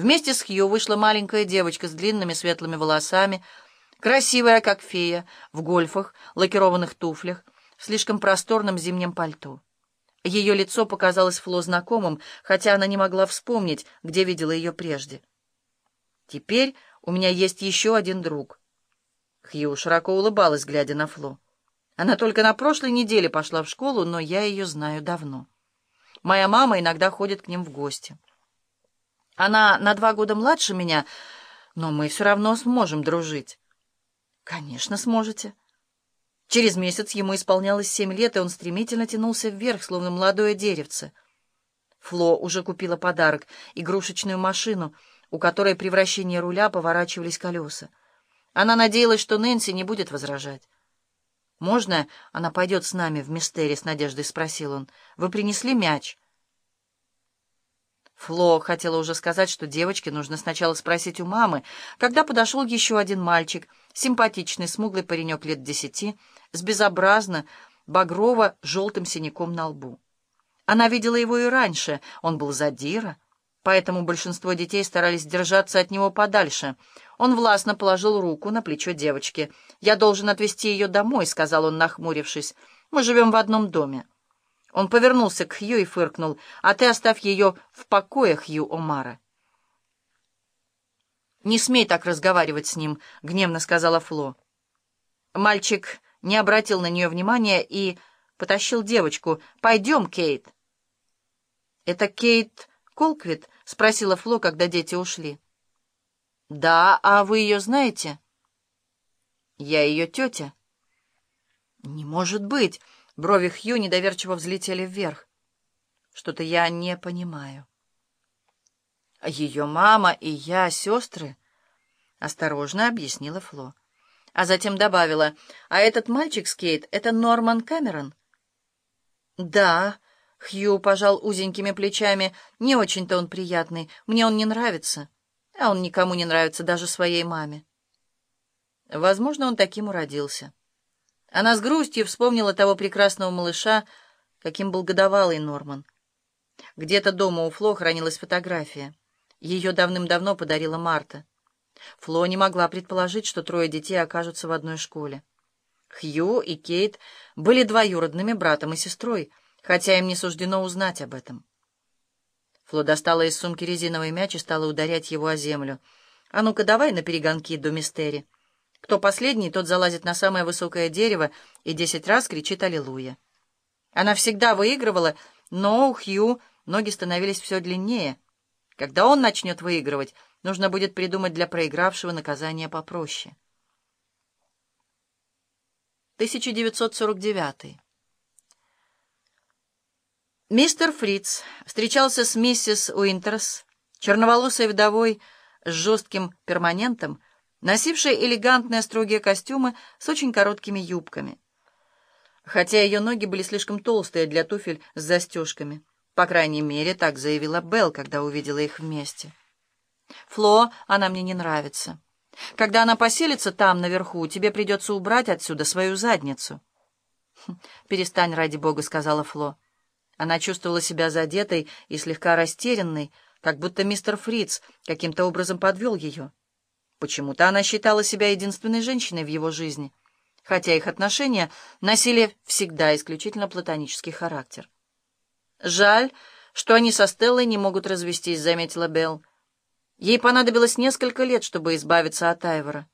Вместе с Хью вышла маленькая девочка с длинными светлыми волосами, красивая, как фея, в гольфах, лакированных туфлях, в слишком просторном зимнем пальто. Ее лицо показалось Фло знакомым, хотя она не могла вспомнить, где видела ее прежде. «Теперь у меня есть еще один друг». Хью широко улыбалась, глядя на Фло. Она только на прошлой неделе пошла в школу, но я ее знаю давно. Моя мама иногда ходит к ним в гости. Она на два года младше меня, но мы все равно сможем дружить. Конечно, сможете. Через месяц ему исполнялось семь лет, и он стремительно тянулся вверх, словно молодое деревце. Фло уже купила подарок — игрушечную машину, у которой при вращении руля поворачивались колеса. Она надеялась, что Нэнси не будет возражать. «Можно она пойдет с нами в мистере?» — с надеждой спросил он. «Вы принесли мяч?» Фло хотела уже сказать, что девочке нужно сначала спросить у мамы, когда подошел еще один мальчик, симпатичный, смуглый паренек лет десяти, с безобразно багрово-желтым синяком на лбу. Она видела его и раньше, он был задира, поэтому большинство детей старались держаться от него подальше. Он властно положил руку на плечо девочки. «Я должен отвезти ее домой», — сказал он, нахмурившись. «Мы живем в одном доме». Он повернулся к Хью и фыркнул. «А ты оставь ее в покое, Хью Омара». «Не смей так разговаривать с ним», — гневно сказала Фло. Мальчик не обратил на нее внимания и потащил девочку. «Пойдем, Кейт». «Это Кейт Колквит?» — спросила Фло, когда дети ушли. «Да, а вы ее знаете?» «Я ее тетя». «Не может быть!» Брови Хью недоверчиво взлетели вверх. Что-то я не понимаю. Ее мама и я сестры? Осторожно объяснила Фло. А затем добавила, а этот мальчик с Кейт — это Норман Камерон? Да, Хью пожал узенькими плечами. Не очень-то он приятный. Мне он не нравится. А он никому не нравится, даже своей маме. Возможно, он таким уродился. Она с грустью вспомнила того прекрасного малыша, каким был годовалый Норман. Где-то дома у Фло хранилась фотография. Ее давным-давно подарила Марта. Фло не могла предположить, что трое детей окажутся в одной школе. Хью и Кейт были двоюродными братом и сестрой, хотя им не суждено узнать об этом. Фло достала из сумки резиновый мяч и стала ударять его о землю. «А ну-ка, давай на перегонки до мистери». Кто последний, тот залазит на самое высокое дерево и десять раз кричит «Аллилуйя». Она всегда выигрывала, но у Хью ноги становились все длиннее. Когда он начнет выигрывать, нужно будет придумать для проигравшего наказание попроще. 1949. Мистер Фриц встречался с миссис Уинтерс, черноволосой вдовой с жестким перманентом, носившая элегантные строгие костюмы с очень короткими юбками. Хотя ее ноги были слишком толстые для туфель с застежками. По крайней мере, так заявила Белл, когда увидела их вместе. «Фло, она мне не нравится. Когда она поселится там, наверху, тебе придется убрать отсюда свою задницу». «Хм, «Перестань, ради бога», — сказала Фло. Она чувствовала себя задетой и слегка растерянной, как будто мистер Фриц каким-то образом подвел ее. Почему-то она считала себя единственной женщиной в его жизни, хотя их отношения носили всегда исключительно платонический характер. «Жаль, что они со Стеллой не могут развестись», — заметила Белл. Ей понадобилось несколько лет, чтобы избавиться от Айвора.